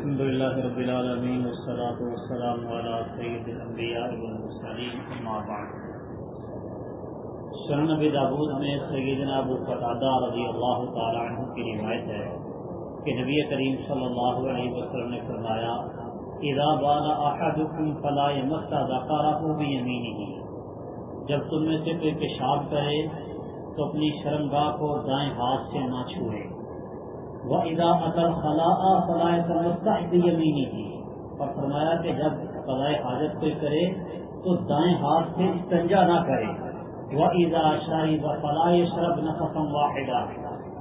الحمد لله رب العالمين، والصلاة والسلام على سيد الأنبياء والمرسلين، أما بعد. سنن نبی داود میں سیدنا ابو قتادہ رضی اللہ تعالی عنہ کی روایت ہے کہ نبی کریم صلی اللہ علیہ وسلم نے فرمایا، اذا بال احدكم فلا يمس ذكره بيمينه جب تم میں سے کوئی پیشاب کرے تو اپنی شرمگاہ کو دائیں ہاتھ سے نہ چھوئے۔ وہ ادا اطل خلا فلاح یمینی تھی اور فرمایا کہ جب فلاح حاجت کوئی کرے تو دائیں ہاتھ سے استنجا نہ کرے۔ وہ ادا شاہی و فلاح شرب نقصم واحدہ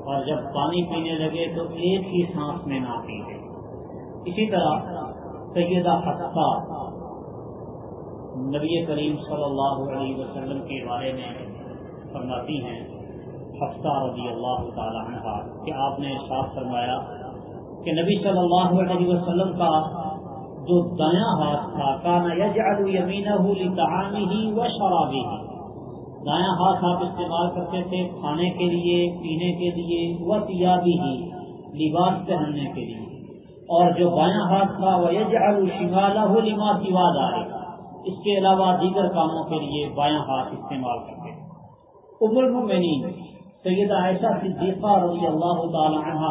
اور جب پانی پینے لگے تو ایک ہی سانس میں نہ پیے اسی طرح سیدہ حقہ نبی کریم صلی اللہ علیہ وسلم کے بارے میں فرماتی ہیں حفصہ رضی اللہ تعالی عنہ کہ آپ نے صاف فرمایا کہ نبی صلی اللہ علیہ وسلم کا جو دایاں ہاتھ تھا، کانا یجعل یمینہ لطعامہ و شرابہ دایاں ہاتھ آپ استعمال کرتے تھے کھانے کے لیے، پینے کے لیے و تیابہ لباس پہننے کے لیے۔ اور جو بایاں ہاتھ تھا وہ یجعل شمالہ لما سوا دارے اس کے علاوہ دیگر کاموں کے لیے بایاں ہاتھ استعمال کرتے تھے۔ ام المؤمنین سیدہ عائشہ صدیقہ رضی اللہ تعالی عنہ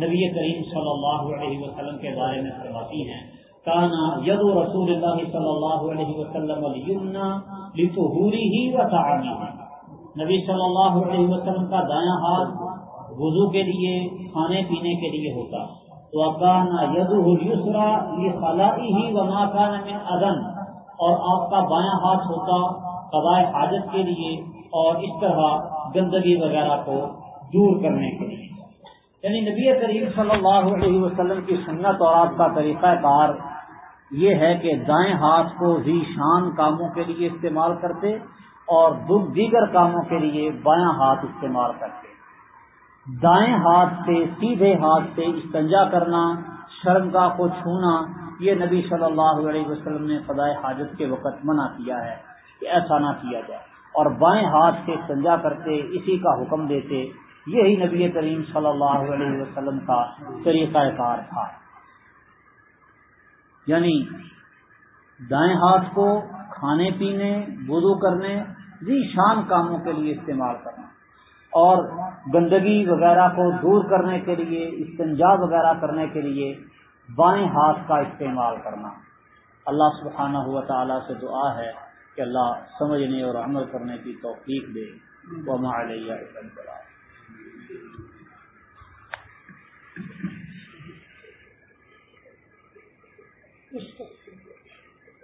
نبی کریم صلی اللہ علیہ وسلم کے بارے میں فرماتی ہیں، کانا ید رسول اللہ صلی اللہ علیہ وسلم لطہوری ہی و نبی صلی اللہ علیہ وسلم کا دایاں ہاتھ وضو کے لیے، کھانے پینے کے لیے ہوتا۔ تو کانا ید السرا یہ خلائی ہی و ما کان من ادن اور آپ کا بایاں ہاتھ ہوتا قضاء حاجت کے لیے، اور اس طرح گندگی وغیرہ کو دور کرنے کے لیے۔ یعنی نبی کریم صلی اللہ علیہ وسلم کی سنت اور آپ کا طریقہ کار یہ ہے کہ دائیں ہاتھ کو ہی شان کاموں کے لیے استعمال کرتے اور دیگر کاموں کے لیے بایاں ہاتھ استعمال کرتے۔ دائیں ہاتھ سے سیدھے ہاتھ سے استنجا کرنا شرمگاہ کو چھونا، یہ نبی صلی اللہ علیہ وسلم نے فضائے حاجت کے وقت منع کیا ہے کہ ایسا نہ کیا جائے۔ اور بائیں ہاتھ سے سنجا کرتے، اسی کا حکم دیتے۔ یہی نبی کریم صلی اللہ علیہ وسلم کا طریقہ کار تھا۔ یعنی دائیں ہاتھ کو کھانے، پینے، وضو کرنے جی شان کاموں کے لیے استعمال کرنا۔ اور گندگی وغیرہ کو دور کرنے کے لیے، استنجا وغیرہ کرنے کے لیے بائیں ہاتھ کا استعمال کرنا۔ اللہ سبحانہ ہوا تعالیٰ سے دعا ہے۔ کہ اللہ سمجھنے اور عمل کرنے کی توفیق دے۔ وما علیہ مالیہ اس